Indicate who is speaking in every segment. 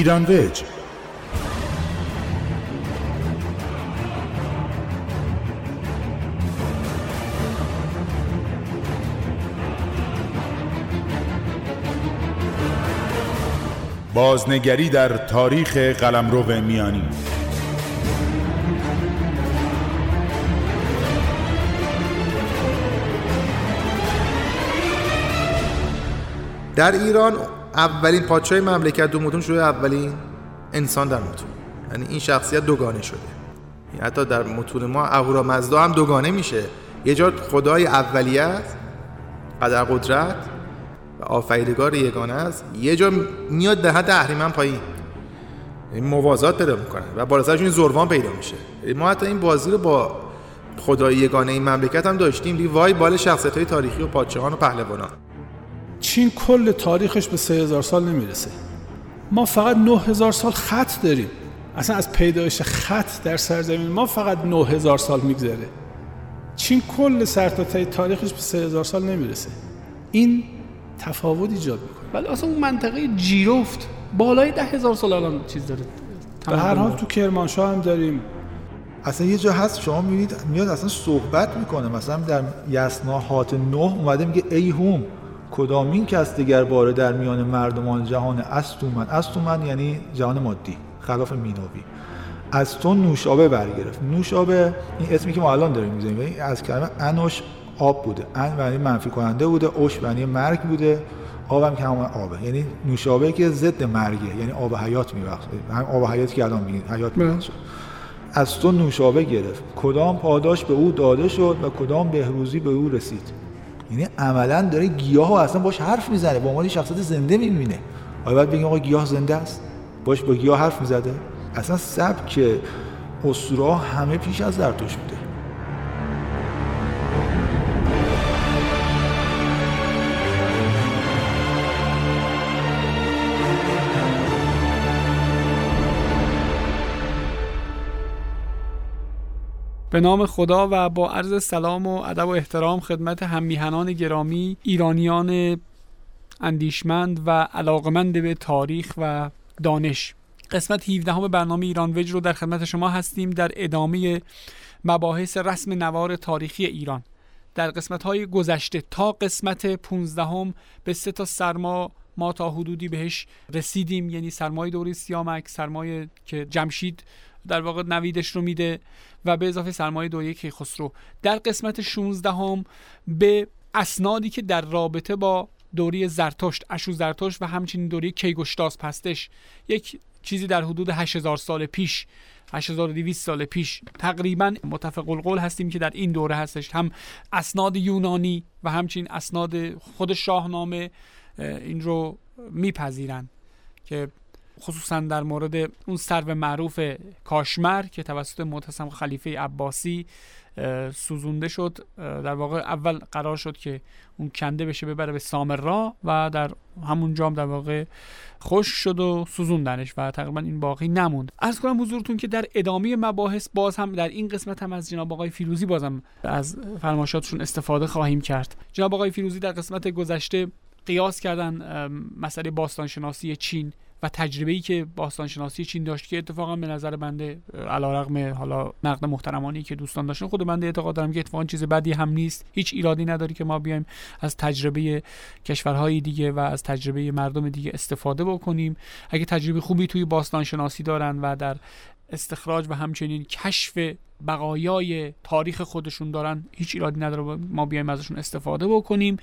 Speaker 1: ایران ویج. بازنگری در تاریخ قلمرو میانی.
Speaker 2: در ایران اولین پادشاه مملکت دو متون شده اولین انسان در متون. یعنی این شخصیت دوگانه شده. یعنی حتی در متون ما اهورامزدا هم دوگانه میشه. یه جا خدای اولیت قدر قدرت و آفریدگار یگانه است. یه جا میاد به حد اهریمن پایین. این موازات پیدا می‌کنه و بالا سرش این زروان پیدا میشه. ما حتی این بازی رو با خدای یگانه این مملکت هم داشتیم. دی وای بال شخصیت های تاریخی و پادشاهان و پهلوانان.
Speaker 3: چین کل تاریخش به 3000 سال نمی‌رسه. ما فقط 9000 سال خط داریم. اصلا از پیدایش خط در سرزمین ما فقط 9000 سال میگذره. چین کل سرتاته تاریخش به 3000 سال نمی‌رسه. این تفاوت ایجاد می‌کنه.
Speaker 4: ولی اصلا اون منطقه جیرفت بالای ده هزار سال الان چیز داره.
Speaker 3: به هر حال تو کرمانشاه هم داریم.
Speaker 5: اصلا یه جا هست شما می‌بینید میاد اصلا صحبت می‌کنه. مثلا در یسناهات نه اومده میگه ای هوم کدامین کس دیگر باره در میان مردمان جهان استومن استومن یعنی جهان مادی خلاف مینوی از تو نوشابه برگرفت. نوشابه این اسمی که ما الان داریم می‌زنیم از کلمه انوش آب بوده. ان معنی منفی کننده بوده اوش معنی مرگ بوده آبم که همون آبه. یعنی نوشابه که ضد مرگه یعنی آب حیات میبخشه. هم آب حیاتی که الان میگید حیات میبخشه. از تو نوشابه گرفت. کدام پاداش به او داده شد و کدام بهروزی به او رسید؟ یعنی عملا داره گیاه اصلا باش حرف می‌زنه با عنوان شخصیت زنده می‌بینه. آیا باید بگیم آقا گیاه زنده است؟ باش با گیاه حرف می‌زده. اصلا سبک اسطوره همه پیش از زرتشت بوده
Speaker 4: به نام خدا و با عرض سلام و ادب و احترام خدمت هممیهنان گرامی ایرانیان اندیشمند و علاقمند به تاریخ و دانش. قسمت 17 همه برنامه ایران وج رو در خدمت شما هستیم در ادامه مباحث رسم نوار تاریخی ایران. در قسمت های گذشته تا قسمت 15 هم به سه تا سرما ما تا حدودی بهش رسیدیم یعنی سرمایه دوری سیامک سرمایه که جمشید در واقع نویدش رو میده و به اضافه سرمایه دویه کیخسرو در قسمت 16 هم به اسنادی که در رابطه با دوری زرتشت اشو زرتشت و همچنین دوری کیگشتاس پستش یک چیزی در حدود 8000 سال پیش 8200 سال پیش تقریبا متفق القول هستیم که در این دوره هستش. هم اسناد یونانی و همچنین اسناد خود شاهنامه این رو میپذیرن که خصوصا در مورد اون سرو معروف کاشمر که توسط معتصم خلیفه عباسی سوزونده شد. در واقع اول قرار شد که اون کنده بشه ببره به سامرا و در همون جام در واقع خوش شد و سوزوندنش و تقریبا این باقی نموند. از کنم حضورتون که در ادامه مباحث باز هم در این قسمت هم از جناب آقای فیروزی بازم از فرمایشاتشون استفاده خواهیم کرد. جناب آقای فیروزی در قسمت گذشته قیاس کردن مسئله باستانشناسی چین. و تجربه ای که باستانشناسی چین داشت که اتفاقا به نظر بنده علیرغم حالا نقد محترمانی که دوستان داشتن خود بنده اعتقاد دارم که اتفاقا چیز بدی هم نیست. هیچ ایرادی نداری که ما بیایم از تجربه کشورهای دیگه و از تجربه مردم دیگه استفاده بکنیم. اگه تجربه خوبی توی باستانشناسی دارن و در استخراج و همچنین کشف بقایای تاریخ خودشون دارن هیچ ایرادی نداره ما بیایم ازشون استفاده بکنیم.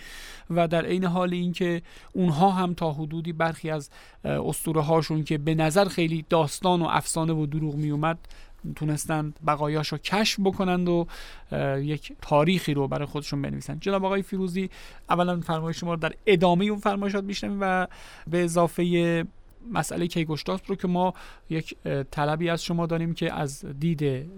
Speaker 4: و در عین حال اینکه اونها هم تا حدودی برخی از اسطوره هاشون که به نظر خیلی داستان و افسانه و دروغ می اومد تونستند بقایاش رو کشف بکنند و یک تاریخی رو برای خودشون بنویسند جناب آقای فیروزی اولا فرمایش شما رو در ادامه اون فرمایشات میشنویم و به اضافه مسئله کیگشتاس رو که ما یک طلبی از شما داریم که از دید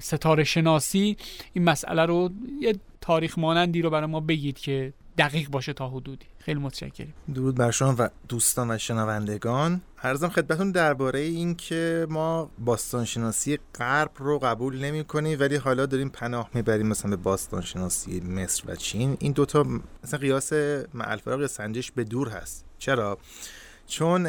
Speaker 4: ستاره شناسی این مسئله رو یه تاریخ مانندی رو برای ما بگید که دقیق باشه تا حدودی. خیلی متشکریم
Speaker 2: درود بر شما و دوستان و شنوندگان. عرضم خدمتتون درباره این که ما باستانشناسی غرب رو قبول نمی کنیم ولی حالا داریم پناه می‌بریم مثلا به باستانشناسی مصر و چین. این دوتا مثلا قیاس معلفراق یا سنجش به دور هست. چرا؟ چون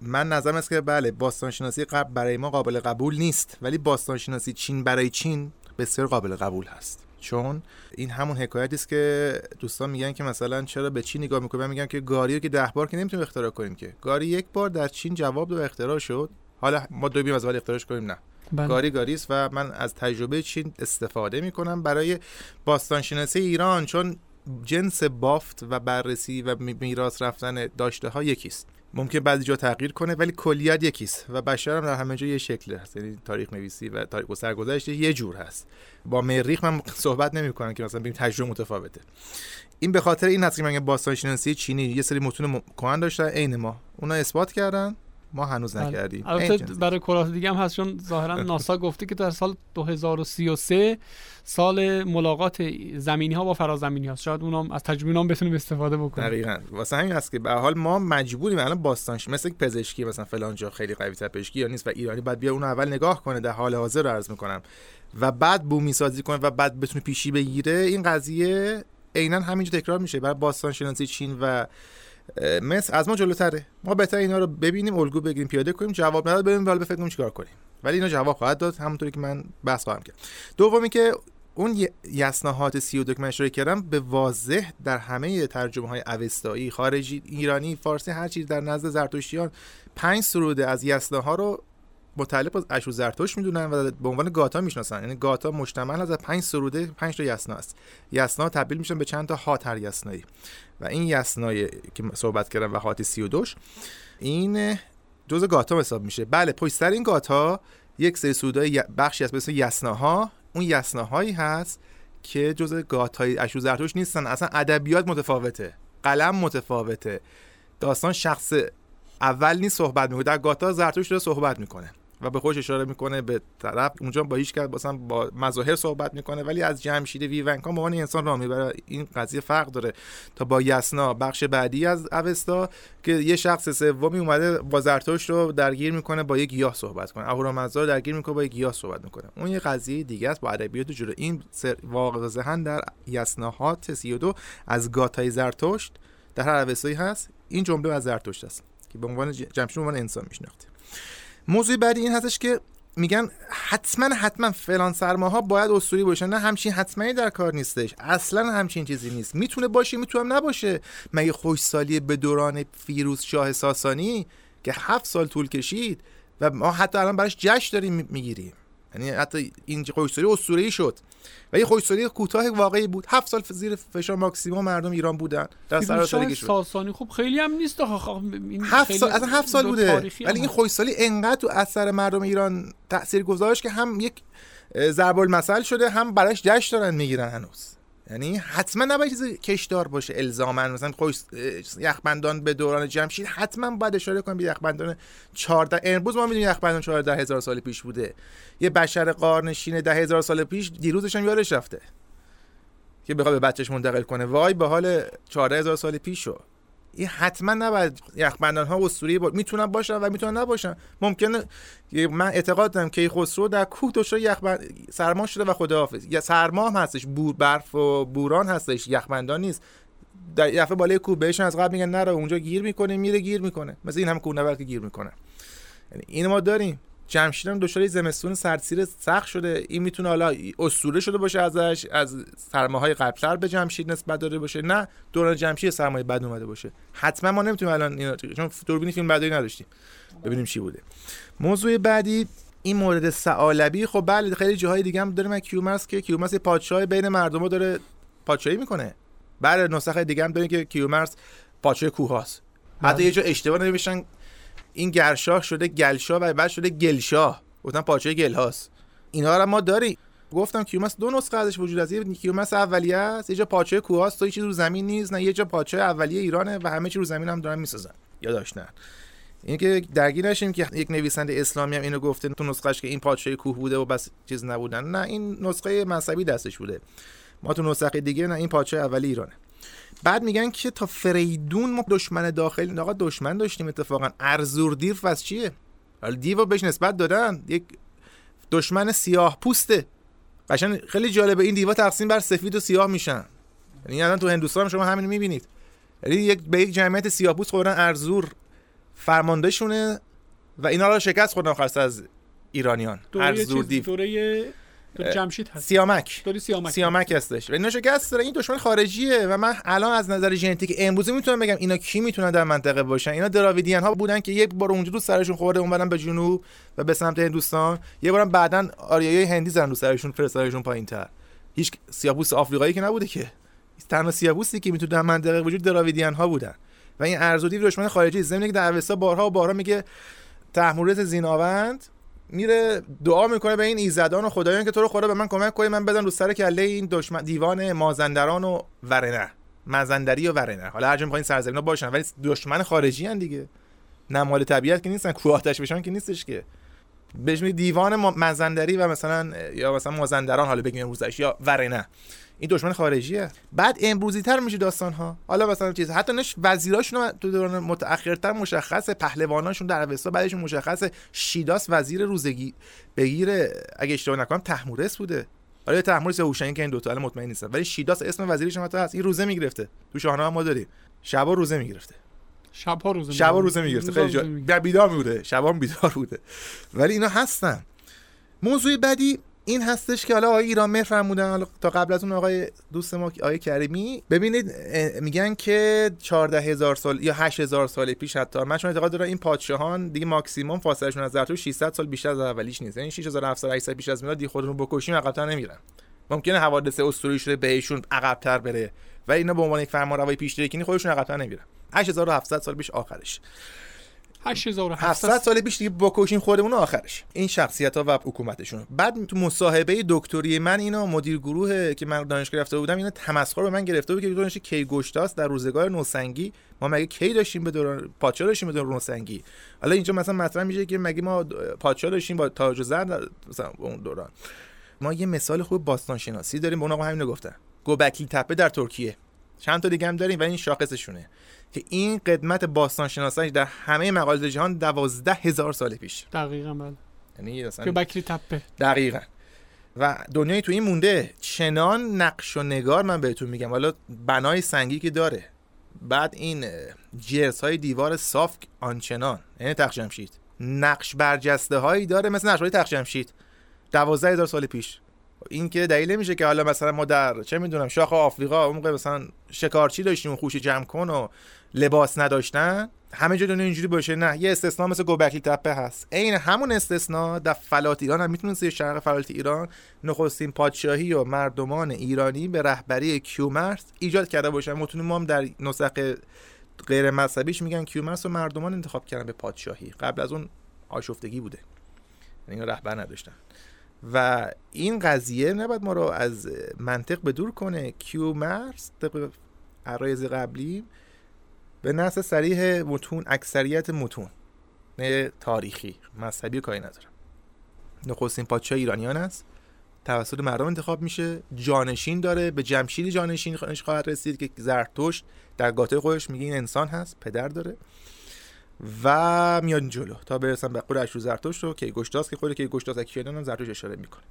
Speaker 2: من نظرم است که بله باستانشناسی غرب برای ما قابل قبول نیست ولی باستانشناسی چین برای چین بسیار قابل قبول هست. چون این همون حکایتی است که دوستان میگن که مثلا چرا به چین نگاه می‌کنیم من میگم که گاری رو که ده بار که نمی‌تونیم اختراع کنیم که. گاری یک بار در چین جواب داد و اختراع شد. حالا ما دو بیم از ولی اختراعش کنیم نه.
Speaker 4: بله.
Speaker 2: گاری گاری است و من از تجربه چین استفاده می‌کنم برای باستانشناسی ایران. چون جنس بافت و بررسی و می- میراث رفتن داشته ها یکیست. ممکن بعضی جا تغییر کنه ولی کلیت یکیست و بشر هم در همه جا یه شکل هست. یعنی تاریخ نویسی و تاریخ و سرگذشت یه جور هست. با مریخ من صحبت نمی کنم که مثلا ببین تجربه متفاوته. این به خاطر این هست که من باستان شناسی چینی یه سری متون کهن داشتن عین ما. اونا اثبات کردن. ما هنوز
Speaker 4: بله.
Speaker 2: نکردیم.
Speaker 4: البته. برای کلاه دیگه هم هست چون ظاهرا ناسا گفته که در سال 2033 سال ملاقات زمینی ها با فرازمینی هست. شاید اونام از تجربه اونام بتونیم استفاده بکنیم.
Speaker 2: دقیقاً. واسه همین هست که به حال ما مجبوریم الان باستانش مثل پزشکی مثلا فلان جا خیلی قوی تر پزشکی یا نیست و ایرانی باید بیا اون اول نگاه کنه در حال حاضر رو عرض می‌کنم. و بعد بومی سازی کنه و بعد بتونه پیشی بگیره این قضیه عینا همینجا تکرار میشه. برای باستان شناسی چین و مصر از ما جلوتره. ما بهتر اینا رو ببینیم الگو بگیریم پیاده کنیم جواب نداد بریم حالا بفکریم چیکار کنیم. ولی اینا جواب خواهد داد همونطوری که من بحث خواهم کرد. دومی که اون یسناهات 32 که من اشاره کردم به واضح در همه ترجمه های اوستایی خارجی ایرانی فارسی هر چیز در نزد زرتشتیان پنج سروده از یسناها رو متعلق از اشو زرتشت می‌دونن و به عنوان گاتا می‌شناسن. یعنی گاتا مشتمل از پنج سروده پنج تا یسنا است. یسنا تبدیل میشن به چند تا هات هر یسنایی. و این یسنای که صحبت کردم و هات 32 این جزء گاتا حساب میشه. بله پشت سر این گاتا یک سری سرودای ی- بخشی از مثل یسناها. اون یسناهایی هست که جزء گاتای اشو زرتشت نیستن. اصلا ادبیات متفاوته قلم متفاوته. داستان شخص اول نیست صحبت می‌کنه. در گاتا زرتشت داره صحبت می‌کنه. و به خودش اشاره می‌کنه به طرف. اونجا با هیچ کس با مظاهر صحبت می‌کنه ولی از جمشید ویونکا به عنوان انسان راه می‌بره. این قضیه فرق داره. تا با یسنا بخش بعدی از اوستا که یه شخص سومی اومده با زرتشت رو درگیر می‌کنه با یک گیاه صحبت کنه. اهورامزدا درگیر می‌کنه با یک گیاه صحبت می‌کنه. اون یه قضیه دیگه است با ادبیات جلو. این سر- واضحا در یسناهات 32 از گاتای زرتشت در هر اوستایی هست. این جمله از زرتشت است که به عنوان جمشید عنوان انسان میشناخته. موضوع بعدی این هستش که میگن حتما حتما فلان سرماها باید اسطوری باشن نه همچین حتما در کار نیستش. اصلا همچین چیزی نیست. می‌تونه باشه می‌تونم نباشه. مگه خوشسالی به دوران فیروز شاه ساسانی که هفت سال طول کشید و ما حتی الان براش جشن داریم می‌گیریم؟ یعنی حتی این خوشسالی اسطوره‌ای شد. و یه خوشسالی کوتاه واقعی بود. هفت سال زیر فشار ماکسیموم مردم ایران بودن. در سراسر
Speaker 4: ساسانی خب خیلی هم نیست. این
Speaker 2: هفت سال اصلا هفت سال بوده. ولی این. خوشسالی انقدر تو اثر مردم ایران تاثیر گذاشت که هم یک ضرب المثل شده هم براش جشن دارن می‌گیرن هنوز. یعنی حتما نباید چیز کشدار باشه الزاما. مثلا خوش یخبندان به دوران جمشید حتما باید اشاره کنیم به یخبندان 14 امروز ما می‌دونیم یخبندان 14 هزار سال پیش بوده. یه بشر قارنشین ده هزار سال پیش دیروزش هم یادش رفته که بخواد به بچهش منتقل کنه. وای به حال 14 هزار سال پیشو. این حتما نباید یخبندان ها اسطوره با... می‌تونن باشن و می‌تونن نباشن. ممکنه من اعتقاد دارم که خسرو در کوه دچار یخبند سرما شده و خداحافظ. یا سرما هم هستش بور برف و بوران هستش یخبندان نیست. در یفه بالای کوه بهشون از قبل میگن نرو اونجا گیر می‌کنه میره گیر می‌کنه. مثل این هم کوهنورد که گیر می‌کنه. یعنی این ما داریم. جمشید هم دچار زمستون سردسیر سخت شده. این می‌تونه حالا اسطوره شده باشه ازش از سرماهای قبلتر به جمشید نسبت داده باشه. نه دوران جمشید سرمایه بد اومده باشه. حتما ما نمی‌تونیم الان اینا چون دوربین فیلم برداری نداشتیم. ببینیم چی بوده. موضوع بعدی این مورد سعالبی خب بله خیلی جاهای دیگه هم داریم کیومرس که کیومرس پادشاه بین مردم داره پادشاهی می‌کنه. بله نسخه دیگه هم داریم که کیومرس پادشاه کوهاست. حتی یه جا اشتباه نمیشن این گرشاه شده گلشاه و بعد شده گلشاه. گفتن پادشاه گلهاست اینا رو ما داریم. گفتم کیومرس دو نسخه ازش وجود هست. یه کیومرس اولیه است یه جا پادشاه کوهاست تو چیز رو زمین نیست. نه یه جا پادشاه اولیه ایرانه و همه چی رو زمین هم دارن می‌سازن. یا داشتن این که درگیر نشیم که یک نویسنده اسلامی هم اینو گفته تو نسخهش که این پادشاه کوه بوده و بس چیز نبودن. نه این نسخه مذهبی دستش بوده. ما تو نسخه دیگه نه این پادشاه اولی ایرانه. بعد میگن که تا فریدون ما دشمن داخلی آقا دشمن داشتیم اتفاقا. ارزور دیر از چیه؟ حالا دیو بهش نسبت دادن. یک دشمن سیاه پوسته. قشنگ خیلی جالبه. این دیوا تقسیم بر سفید و سیاه میشن. یعنی الان تو هندوستان شما همین می‌بینید. یعنی یک به یک جمعیت سیاه پوست قرآن ارزور فرماندهشونه و اینا رو شکست خوردن آخر از ایرانیان.
Speaker 4: دوره
Speaker 2: ارزور دیو.
Speaker 4: دوره جمشید هست.
Speaker 2: سیامک.
Speaker 4: سیامک
Speaker 2: سیامک هستش. و اینا شکست داره این دشمن خارجیه و من الان از نظر ژنتیک امروزی می‌تونم بگم اینا کی می‌تونن در منطقه باشن. اینا دراویدیان ها بودن که یک بار اونجا رو سرشون خورده اونورن به جنوب و به سمت هندوستان یه بارم بعدن آریایی هندی زدن رو سرشون فرستادشون پایینتر. هیچ سیاپوس آفریقایی که نبوده که. تنها سیاپوسی که می‌تونه در منطقه وجود دراویدیان ها بودن. و این ارزودی دشمن خارجی زمینه که در اوستا بارها و بارها میگه تحمورت زیناوند میره دعا می‌کنه به این ایزدان و خدایان که تو رو خدا به من کمک کنی من بدن رو سر کله این دشمن دیوان مازندران و ورنه. مازندری و ورنه. حالا هر جا می‌خواین سرزمینا باشن ولی دشمن خارجی هن دیگه. نمال طبیعت که نیستن کوه آتش بشن که نیستش که. بهش دیوان ما- مازندری و مثلا یا مثلا مازندران حالا بگیم امروزش یا ورنه. این دشمن خارجیه. بعد امروزی تر میشه داستان ها حالا مثلا چیز حتی نش وزیراشون تو دوران متأخرتر مشخصه پهلواناشون در اوستا بعدشون مشخصه. شیداس وزیر روزگی بگیره. اگه اشتباه نکنم تحمورس بوده. حالا یا تحمورس یا هوشنگ که این دو تا مطمئن نیستم. ولی شیداس اسم وزیرش هم حتی هست. این روزه می‌گرفته. تو شاهنامه ما داریم. شبا روزه می‌گرفته.
Speaker 4: شبها روزه
Speaker 2: شبا روزه می‌گرفته. خیلی جا... بیدار بوده. شبا بیدار بوده. ولی اینا هستن. موضوع بعدی این هستش که حالا آقای ایران مهر فرمودن تا قبل از اون آقای دوست ما آقای کریمی ببینید میگن که 14 هزار سال یا 8 هزار سال پیش حتی من چون اعتقاد دارم این پادشاهان دیگه ماکسیمم فاصلهشون از زرتوش 600 سال بیشتر از اولیش نیست. یعنی 6700 800 پیش از میلاد دی خودشون بکشیم عقب‌تر نمیرن. ممکنه حوادث اسطوری شده بهشون عقب‌تر بره و اینا به عنوان یک فرمانروای پیشدرکنی خودشون عقب‌تر نمیرن. 8700 سال پیش آخرش.
Speaker 4: 8700
Speaker 2: 700 سال پیش دیگه بکشین خودمون آخرش. این شخصیت ها و حکومتشون. بعد تو مصاحبه دکتری من اینا مدیر گروه که من دانشگاه رفته بودم اینا تمسخر به من گرفته بود که دانش کی گشتاس در روزگار نوسنگی. ما مگه کی داشتیم به دوران؟ پادشاه داشتیم به دوران نوسنگی. حالا اینجا مثلا مطرح میشه که مگه ما پادشاه داشتیم با تاج و زر مثلا اون دوران. ما یه مثال خوب باستان شناسی داریم به اون آقا همین گفتن گوبکلی تپه در ترکیه. چند تا دیگه هم داریم ولی این شاخصشونه. که این قدمت باستان شناسانش در همه مقالات جهان دوازده هزار سال پیش.
Speaker 4: دقیقاً بله.
Speaker 2: یعنی
Speaker 4: که بکری تپه.
Speaker 2: دقیقا. و دنیای تو این مونده. چنان نقش و نگار من بهتون میگم. حالا بنای سنگی که داره. بعد این جرس های دیوار صاف آنچنان. یعنی تخت جمشید نقش برجسته هایی داره مثل نقش های تخت جمشید دوازده هزار سال پیش. این که دلیل نمیشه که حالا مثلا ما در چه می‌دونم شاخ آفریقا اون موقع مثلا شکارچی داشتیم خوش جمع کن و لباس نداشتن؟ همه جا دنیا اینجوری باشه. نه یه استثنا مثل گوبکلی تپه هست. عین همون استثنا در فلات ایران هم می‌تونست شرق فلات ایران نخستین پادشاهی و مردمان ایرانی به رهبری کیومرث ایجاد کرده باشن. متون ما هم در نسخ غیر مذهبیش میگن کیومرث و مردمان انتخاب کردن به پادشاهی. قبل از اون آشفتگی بوده. یعنی رهبر نداشتن. و این قضیه نباید ما رو از منطق به دور کنه. کیومرث طبق عرایز قبلی به نص سریح متون اکثریت متون. تاریخی مذهبی کاری ندارم. نخستین پادشاه ایرانیان است. توسط مردم انتخاب میشه. جانشین داره. به جمشید جانشین خواهد رسید که زرتشت در گاته خودش میگه این انسان هست پدر داره. و میاد جلو تا برسن به خود اشرو زرتشت و کیگشتاس که خود کیگشتاس کیانان هم زرتشت اشاره می‌کنه.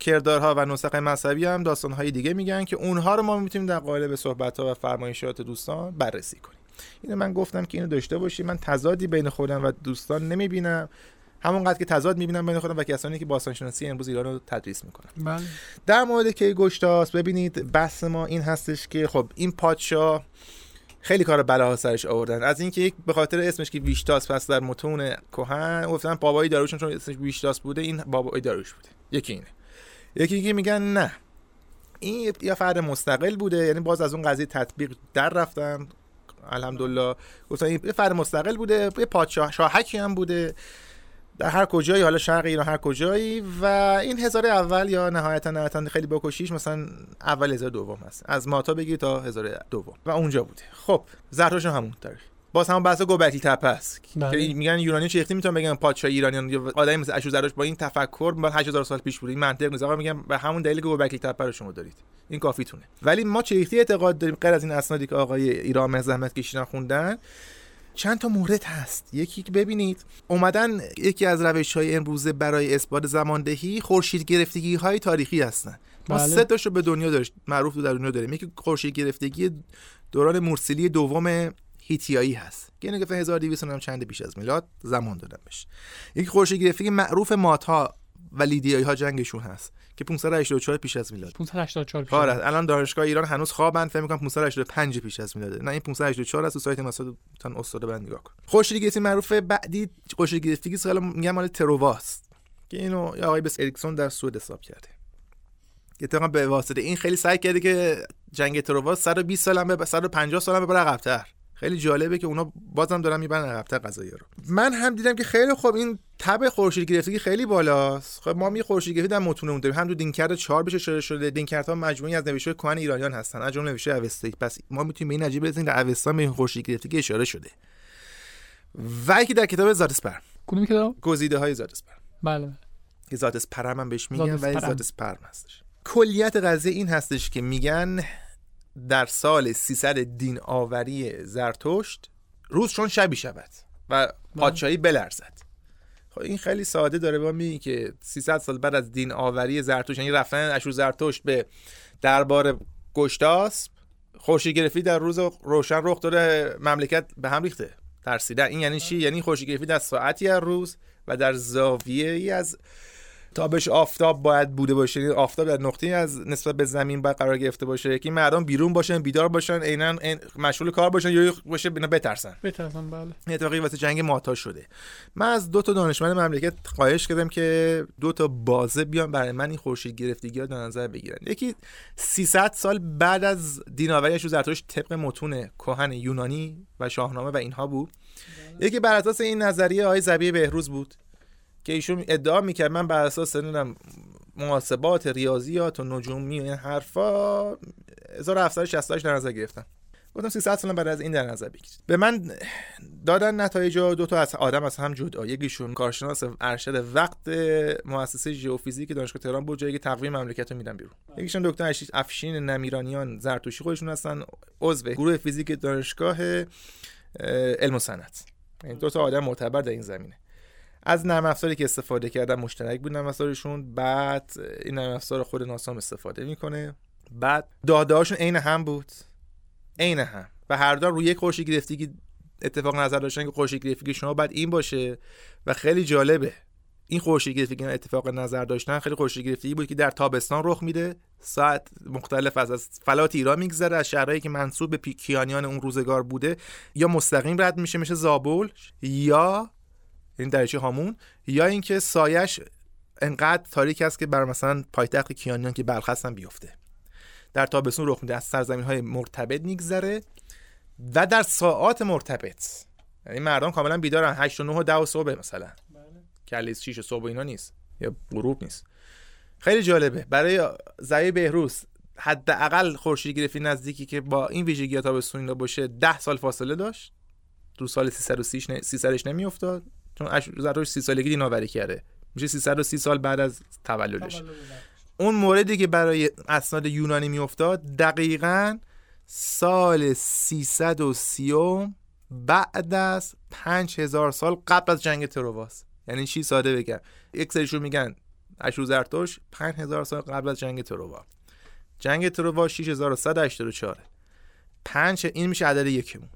Speaker 2: کردارها و نسخ مذهبی هم داستانهای دیگه میگن که اونها رو ما می‌تونیم در قالب صحبت‌ها و فرمایشات دوستان بررسی کنیم. اینو من گفتم که اینو داشته باشیم من تضادی بین خودم و دوستان نمی‌بینم. همونقدر که تضاد می‌بینم بین خودم و کسانی که باستان شناسی امروز ایران رو تدریس می‌کنن.
Speaker 4: بله.
Speaker 2: در مورد کیگشتاس ببینید بحث ما این هستش که خب این پادشاه خیلی کار بلاها سرش آوردن. از اینکه یک به خاطر اسمش که ویشتاس پس در متون کهن گفتن بابای داروشون چون اسمش ویشتاس بوده این بابای داروش بوده. یکی اینه. یکی که میگن نه. این یه فرد مستقل بوده یعنی باز از اون قضیه تطبیق در رفتن الحمدلله. گفتن یه فرد مستقل بوده یه پادشاه شاهکی هم بوده. در هر کجایی حالا شرق ایران هر کجایی. و این هزار اول یا نهایتا نهایتا خیلی بکشیش مثلا اول هزار دوم هست. از ماتا بگیر تا هزار دوم. و اونجا بوده. خب هم همون تاریخ. باز هم بحث گوبکلی تپه است
Speaker 4: بله.
Speaker 2: که میگن یونانی چه اختی می‌تونن بگن پادشاه ایرانیان یا آدمی مثل اشوزرتشت با این تفکر با 8000 سال پیش بوده این منطق نیست. آقا میگم به همون دلیل که گوبکلی تپه رو شما دارید. این کافیتونه. ولی ما چه اعتقاد داریم غیر از این اسنادی که آقای ایران زحمت کشیدن خوندن؟ چند تا مورد هست. یکی که ببینید اومدن یکی از روش های امروزه برای اثبات زماندهی خورشید گرفتگی های تاریخی هستن. ما
Speaker 4: بله.
Speaker 2: سه تاشو به دنیا داشت معروف رو در دنیا داریم. یکی خورشید گرفتگی دوران مرسیلی دوم هیتیایی هست. که اینو گفتن 1200 هم چند پیش از میلاد زمان دادن بهش. یک خورشید گرفتگی معروف ماتها و لیدیایی ها جنگشون هست که 584 پیش از میلاد.
Speaker 4: 584 پیش
Speaker 2: آره الان دانشگاه ایران هنوز خوابن فکر می‌کنم 585 پیش از میلاده. نه این 584 است تو سایت ناسا تن استاد بند نگاه کن. خورشید گرفتی معروف بعدی خورشید گرفتگی سال میگم مال ترواس که اینو یا آقای بس اریکسون در سوئد حساب کرده. که اتفاقا به واسطه این خیلی سعی کرده که جنگ ترواس 120 سال هم به 150 سال هم ببره عقب‌تر خیلی جالبه که اونا بازم دارن می‌برن عقب‌تر قضایی رو. من هم دیدم که خیلی خوب این تب خورشید گرفتگی خیلی بالاست. خب ما می خورشید گرفتی در متونمون داریم. هم تو دینکرد 4 بشه شده شده. دینکردها مجموعی از نوشته کهن ایرانیان هستن. از جمله نوشته اوستا. پس ما می‌تونیم به این عجیب برسیم که اوستا به خورشید گرفتگی اشاره شده. و یکی در کتاب زادسپرم
Speaker 4: کدوم کتاب؟
Speaker 2: گزیده های زادسپرم
Speaker 4: بله.
Speaker 2: که زادسپرم هم بهش میگن. و زادسپرم هستش. کلیت قضیه این هستش که میگن در سال 300 دین آوری زرتشت روز چون شبی شود و پادشاهی بلرزد. خب این خیلی ساده داره با میگه که 300 سال بعد از دین آوری زرتشت یعنی رفتن اشور زرتشت به دربار گشتاسب خورشید گرفتی در روز روشن رخ داره مملکت به هم ریخته. ترسیدن. این یعنی چی؟ یعنی خورشید گرفتی در ساعتی از روز و در زاویه ای از تابش آفتاب باید بوده باشه. یعنی آفتاب در نقطه از نسبت به زمین باید قرار گرفته باشه که این مردم بیرون باشن بیدار باشن عینا مشغول کار باشن یا باشه اینا بترسن.
Speaker 4: بترسم بله.
Speaker 2: این اتفاقی واسه جنگ ماتا شده. من از دو تا دانشمند مملکت خواهش کردم که دو تا بازه بیان برای من این خورشید گرفتگی رو در نظر بگیرن. یکی 300 سال بعد از دیناوریش رو زرتشت طبق متون کهن یونانی و شاهنامه و اینها بود. یکی بر اساس این نظریه آقای زبی بهروز بود. که ایشون ادعا می‌کرد من بر اساس نمی‌دونم محاسبات ریاضیات و نجومی و این حرفا 1768 در نظر گرفتم. گفتم 300 سال بعد از این در نظر بگیرید. به من دادن نتایج دو تا از آدم از هم جدا. یکیشون کارشناس ارشد وقت مؤسسه ژئوفیزیک دانشگاه تهران بود جایی که تقویم مملکت رو میدن بیرون. یکیشون دکتر افشین نمیرانیان زرتوشی خودشون هستن عضو گروه فیزیک دانشگاه اه، علم و صنعت. این دو تا آدم معتبر در این زمینه. از نرم افزاری که استفاده کردن مشترک بود نرم افزارشون بعد این نرم افزار خود ناسا هم استفاده می‌کنه. بعد داده هاشون عین هم بود. عین هم. و هر دو روی یک خورشید گرفتگی اتفاق نظر داشتن که خورشید گرفتگی شما بعد این باشه. و خیلی جالبه. این خورشید گرفتگی اتفاق نظر داشتن خیلی خورشید گرفتگی بود که در تابستان رخ میده. ساعت مختلف از از فلات ایران میگذره. از شهرهایی که منصوب به پیکیانیان اون روزگار بوده یا مستقیم رد میشه میشه زابل یا این دریچه هامون یا اینکه سایش انقدر تاریک است که بر مثلا پایتخت کیانیان که بلخ هستن بیفته. در تابستون رخ میده از سرزمین های مرتبط میگذره و در ساعات مرتبط. یعنی مردم کاملا بیدارن. 8 و 9 و 10 و صبح مثلا. کلیس 6 صبح اینا نیست. یا غروب نیست. خیلی جالبه. برای زعی بهروز حداقل خورشید گرفتی نزدیکی که با این ویژگی تابستون اینا باشه 10 سال فاصله داشت. تو سال 330 نه 300 نمیافتاد. چون اش- زرتشت 30 سالگی دیناوری کرده. میشه 330 سال بعد از تولدش. اون موردی که برای اسناد یونانی میافتاد دقیقا سال 330 بعد از 5000 سال قبل از جنگ ترواس یعنی چی ساده بگم؟ یک سریشون میگن اشور زرتوش 5000 سال قبل از جنگ تروا جنگ تروا 6184 5 این میشه عدد یکمون.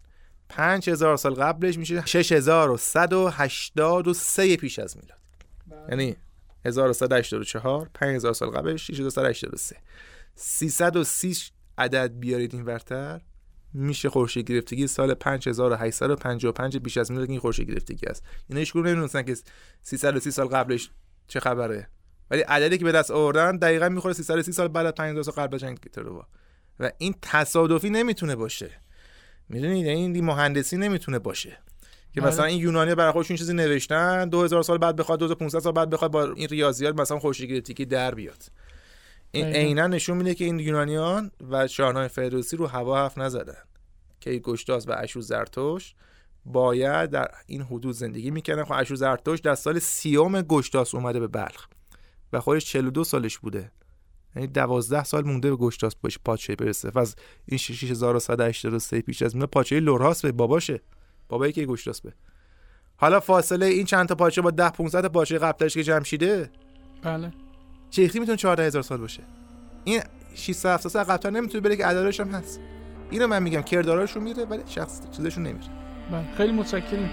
Speaker 2: 5000 سال قبلش میشه 6183 پیش از میلاد. یعنی 1184 5000 سال قبلش 6183 330 عدد بیارید این ورتر میشه خورشید گرفتگی سال 5855 پیش از میلاد این خورشید گرفتگی است. اینا هیچ کدوم نمی‌دونستن که 330 سال قبلش چه خبره. ولی عددی که به دست آوردن دقیقا می‌خوره 330 سال بعد از 5000 سال قبل جنگ تروا و این تصادفی نمی‌تونه باشه. می‌دونید یعنی این مهندسی نمی‌تونه باشه. که
Speaker 4: بله.
Speaker 2: مثلا این یونانی برای خودشون چیزی نوشتن 2000 سال بعد بخواد 2500 سال بعد بخواد با این ریاضیات مثلا خورشید گرفتگی در بیاد. این. عینا نشون میده که این یونانیان و شاهنامه فردوسی رو هوا حرف نزدن. که گشتاسب و اشو زرتشت باید در این حدود زندگی می‌کردن. خب اشو زرتشت در سال سیوم گشتاسب اومده به بلخ و خودش 42 سالش بوده. یعنی 12 سال مونده به گشتاسب به پادشاهی برسه. و از این 6183 پیش از میلاد پادشاهی لهراسبه باباشه. بابایی که گشتاسبه. حالا فاصله این چند تا پادشاه با 10 500 تا پادشاه قبلش که جمشیده
Speaker 4: بله.
Speaker 2: چیختی می‌تونه 14000 سال باشه؟ این 600 700 سال قبلتر نمی‌تونه بره که عددش هم هست. اینو من میگم کرداراشون میره ولی شخص چیزشون نمیره.
Speaker 4: بله خیلی متشکریم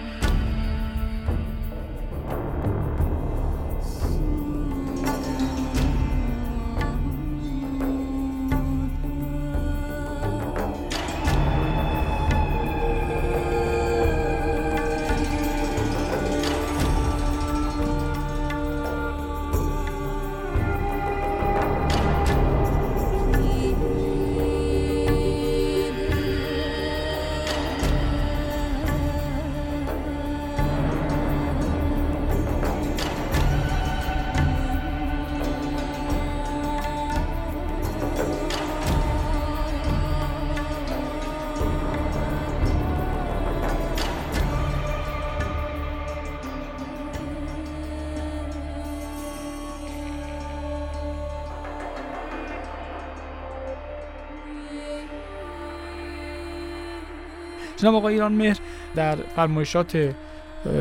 Speaker 4: جناب آقای ایران مهر در فرمایشات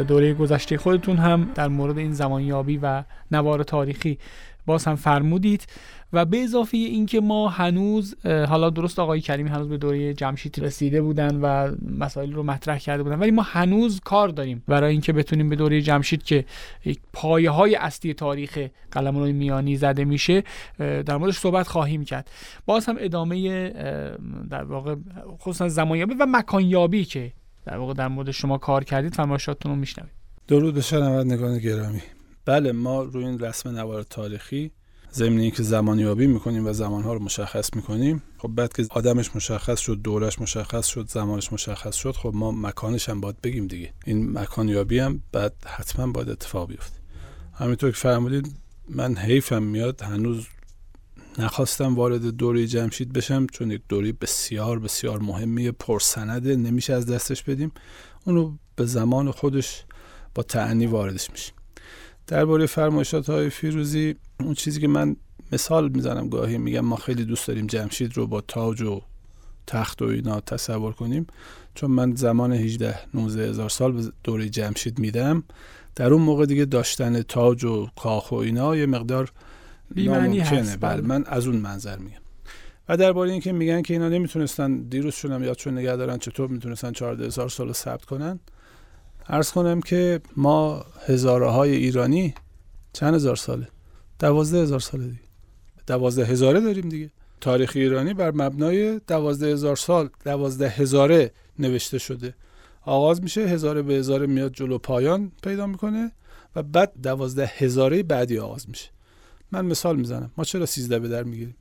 Speaker 4: دوره گذشته خودتون هم در مورد این زمانیابی و نوار تاریخی باز هم فرمودید و به اضافه اینکه ما هنوز حالا درست آقای کریمی هنوز به دوره جمشید رسیده بودن و مسائل رو مطرح کرده بودن ولی ما هنوز کار داریم برای اینکه بتونیم به دوره جمشید که یک پایه های اصلی تاریخ قلمرو میانی زده میشه در موردش صحبت خواهیم کرد. باز هم ادامه در واقع خصوصا زمانیابی و مکانیابی که در واقع در مورد شما کار کردید فرمایشاتتون رو میشنوید
Speaker 3: درود به شنوندگان گرامی. بله ما روی این رسم نوار تاریخی ضمن اینکه زمانیابی می‌کنیم و زمانها رو مشخص می‌کنیم. خب بعد که آدمش مشخص شد دورش مشخص شد زمانش مشخص شد خب ما مکانش هم باید بگیم دیگه. این مکانیابی هم بعد حتما باید اتفاق بیفته. همینطور که فرمودید من حیفم میاد هنوز نخواستم وارد دوره جمشید بشم چون یک دوره بسیار بسیار مهمی پرسنده نمیشه از دستش بدیم. اونو به زمان خودش با تعنی واردش میشیم. درباره فرمایشات های فیروزی اون چیزی که من مثال می‌زنم گاهی میگم ما خیلی دوست داریم جمشید رو با تاج و تخت و اینا تصور کنیم. چون من زمان 18 19 هزار سال به دوره جمشید میدم. در اون موقع دیگه داشتن تاج و کاخ و اینا یه مقدار ناممکنه بله. من از اون منظر میگم. و درباره اینکه میگن که اینا نمی‌تونستن دیروز شونم یادشون نگه دارن چطور می‌تونستن 14 هزار سال ثبت کنن ارز کنم که ما هزاره های ایرانی چند هزار ساله؟ دوازده هزار ساله دیگه. دوازده هزاره داریم دیگه. تاریخ ایرانی بر مبنای دوازده هزار سال دوازده هزاره نوشته شده. آغاز میشه هزاره به هزاره میاد جلو پایان پیدا می‌کنه و بعد دوازده هزاره بعدی آغاز میشه. من مثال می‌زنم. ما چرا سیزده به در می‌گیریم؟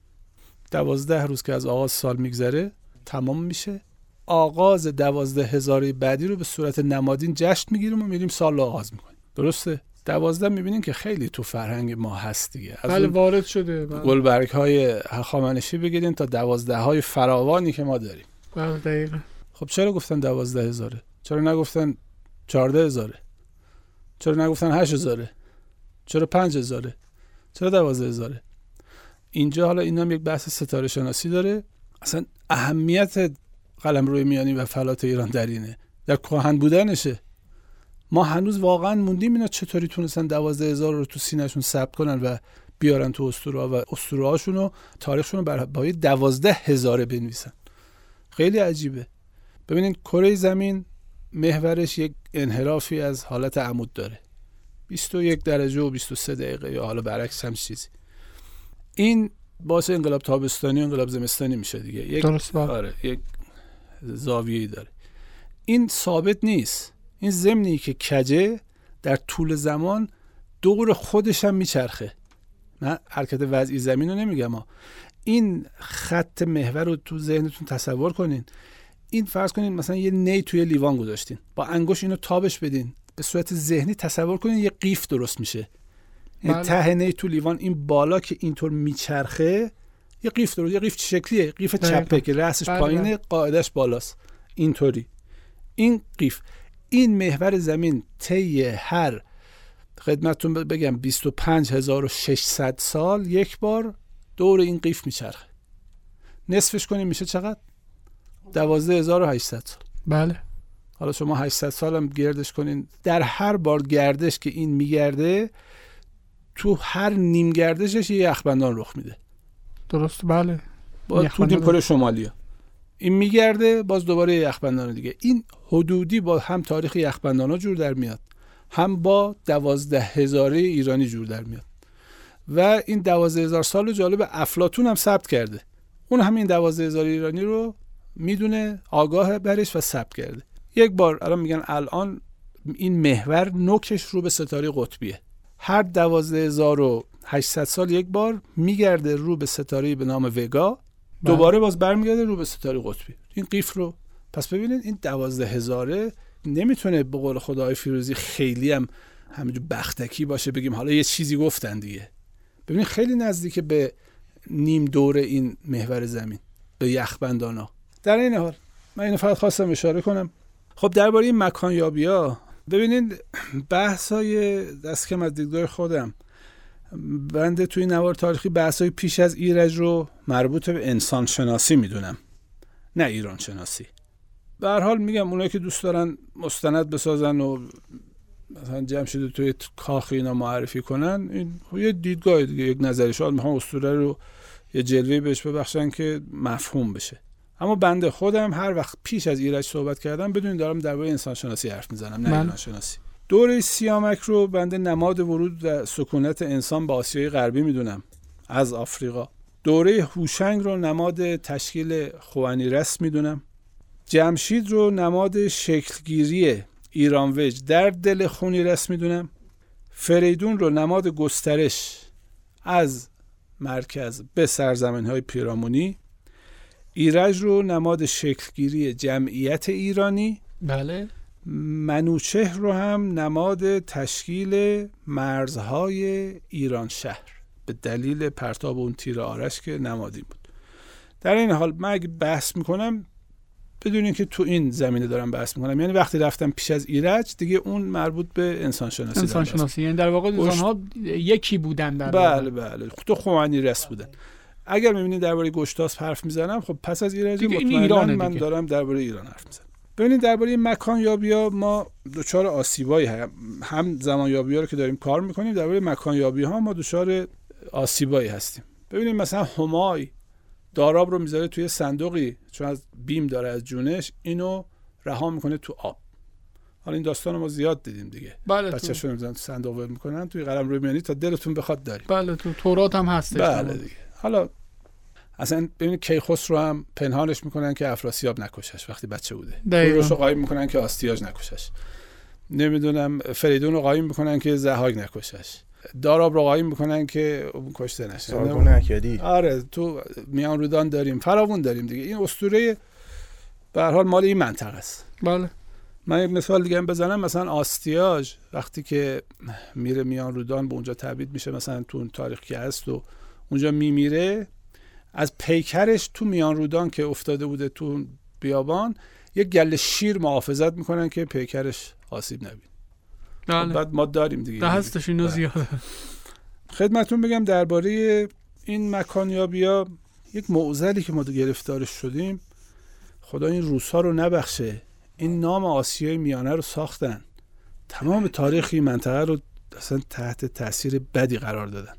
Speaker 3: دوازده روز که از آغاز سال میگذره تمام میشه. آغاز دوازده هزاره بعدی رو به صورت نمادین جشن می‌گیریم و میریم سال رو آغاز می‌کنیم. درسته؟ دوازده می‌بینیم که خیلی تو فرهنگ ما هست دیگه.
Speaker 4: از بله وارد شده بله.
Speaker 3: گلبرگ های هخامنشی بگیریم تا دوازده های فراوانی که ما داریم.
Speaker 4: بله دقیقا.
Speaker 3: خب چرا گفتن دوازده هزاره؟ چرا نگفتن چارده هزاره؟ چرا نگفتن هشت هزاره؟ چرا پنج هزاره؟ چرا دوازده هزاره؟ اینجا حالا این هم یک بحث ستاره شناسی داره. اصلا اهمیت قلم روی میانی و فلات ایران در اینه. در کهن بودنشه. ما هنوز واقعا موندیم اینا چطوری تونستن دوازده هزار رو تو سینهشون ثبت کنن و بیارن تو اسطوره و اسطوره هاشون و تاریخشون رو بر با دوازده هزاره بنویسن. خیلی عجیبه. ببینید کره زمین محورش یک انحرافی از حالت عمود داره. 21 درجه و 23 دقیقه یا حالا برعکس هم چیزی. این باعث انقلاب تابستانی و انقلاب زمستانی میشه دیگه. یک
Speaker 4: درست
Speaker 3: آره یک زاویه‌ای داره. این ثابت نیست. این ضمنی که کجه در طول زمان دور خودش هم میچرخه. نه حرکت وضعی زمین رو نمیگم ما این خط محور رو تو ذهنتون تصور کنین. این فرض کنین مثلا یه نی توی لیوان گذاشتین. با انگوش اینو تابش بدین. به صورت ذهنی تصور کنین یه قیف درست میشه. این بله. ته نی تو لیوان این بالا که اینطور میچرخه یه قیف درست یه قیف شکلیه. قیف چپه که رأسش بله، پایینه بله. قاعدش بالاست. اینطوری. این قیف. این محور زمین طی هر خدمتتون بگم 25600 سال یک بار دور این قیف میچرخه. نصفش کنیم میشه چقدر؟ 12800 سال.
Speaker 4: بله.
Speaker 3: حالا شما 800 سال هم گردش کنین. در هر بار گردش که این میگرده تو هر نیم گردشش یه یخبندان رخ میده.
Speaker 4: درست؟ بله.
Speaker 3: با تو نیم کره شمالی این میگرده باز دوباره یخبندان دیگه. این حدودی با هم تاریخ یخبندان ها جور در میاد. هم با دوازده هزاره ایرانی جور در میاد. و این دوازده هزار سال رو جالب افلاتون هم ثبت کرده. اون همین دوازده هزار ایرانی رو می‌دونه آگاه برش و ثبت کرده. یک بار الان میگن الان این محور نوکش رو به ستاره قطبیه. هر دوازده هزار و 800 سال یک بار میگرده رو به ستاره به نام وگا. دوباره باز برمیگرده رو به ستاره قطبی. این قیف رو. پس ببینید این دوازده هزاره نمی‌تونه به قول خدای فیروزی خیلی هم همینجور بختکی باشه بگیم حالا یه چیزی گفتن دیگه. ببینید خیلی نزدیک به نیم دور این محور زمین به یخبندانا. در این حال من اینو فقط خواستم اشاره کنم. خب درباره این مکان یابیا ببینید بحث های دست کم از دیدگاه خودم. بنده توی نوار تاریخی بحث های پیش از ایرج رو مربوط به انسان شناسی می‌دونم نه ایران شناسی. به هر حال میگم اونایی که دوست دارن مستند بسازن و مثلا جمشید توی کاخ اینا معرفی کنن این یه دیدگاه دیگه یک نظری شاید می‌خوام اسطوره رو یه جلوه بهش ببخشن که مفهوم بشه. اما بنده خودم هر وقت پیش از ایرج صحبت کردم بدون دارم درباره انسان شناسی حرف می‌زنم نه
Speaker 4: من-
Speaker 3: ایران شناسی دوره سیامک رو بنده نماد ورود و سکونت انسان به آسیای غربی می‌دونم. از آفریقا. دوره هوشنگ رو نماد تشکیل خوانی رس می‌دونم. جمشید رو نماد شکلگیری ایران وج در دل خونی رس می‌دونم. فریدون رو نماد گسترش از مرکز به سرزمین های پیرامونی. ایرج رو نماد شکلگیری جمعیت ایرانی.
Speaker 4: بله.
Speaker 3: منوچهر رو هم نماد تشکیل مرزهای ایران شهر. به دلیل پرتاب اون تیر آرش که نمادی بود. در این حال من اگه بحث می‌کنم بدونین که تو این زمینه دارم بحث می‌کنم. یعنی وقتی رفتم پیش از ایرج دیگه اون مربوط به انسان شناسی
Speaker 4: انسان شناسی یعنی در واقع انسان ها یکی بودن در.
Speaker 3: بله بله. تو خوانی رس بودن. اگر می‌بینید درباره گشتاس حرف می‌زنم خب پس از ایرج مطمئنا من. دارم درباره ایران حرف می‌زنم. ببینید درباره مکان یابیا ما دچار آسیبایی هم هم زمان یابیا رو که داریم کار می‌کنیم درباره مکان یابی ها ما دچار آسیبایی هستیم. ببینید مثلا همای داراب رو می‌ذاره توی صندوقی چون از بیم داره از جونش اینو رها می‌کنه تو آب. حالا این داستان رو ما زیاد دیدیم دیگه.
Speaker 4: بله
Speaker 3: بچه‌شون رو می‌ذارن تو صندوق ول می‌کنن توی قلم روی میانی تا دلتون بخواد داریم.
Speaker 4: بله تو. تورات هم هستش
Speaker 3: بله دیگه. حالا اصلا ببینید کیخسرو رو هم پنهانش می‌کنن که افراسیاب نکشش وقتی بچه بوده. کوروش رو قایم می‌کنن که آستیاژ نکشش. نمی‌دونم فریدون رو قایم می‌کنن که زهاگ نکشش. داراب رو قایم می‌کنن که اون کشته نشه. آره تو میان رودان داریم. فراوون داریم دیگه. این اسطوره به هر حال مال این منطقه است.
Speaker 4: بله.
Speaker 3: من یک مثال دیگه هم بزنم. مثلا آستیاژ وقتی که میره میان رودان به اونجا تبعید میشه مثلا تو اون تاریخ که هست و اونجا میمیره از پیکرش تو میان رودان که افتاده بوده تو بیابان یک گله شیر محافظت می‌کنن که پیکرش آسیب نبینه.
Speaker 4: بله.
Speaker 3: بعد ما داریم دیگه.
Speaker 4: ده هستش اینو
Speaker 3: بله.
Speaker 4: زیاده.
Speaker 3: خدمتون بگم درباره این مکانیابی ها یک معضلی که ما گرفتارش شدیم خدا این روسا رو نبخشه. این نام آسیای میانه رو ساختن. تمام تاریخ این منطقه رو اصلا تحت تاثیر بدی قرار دادن.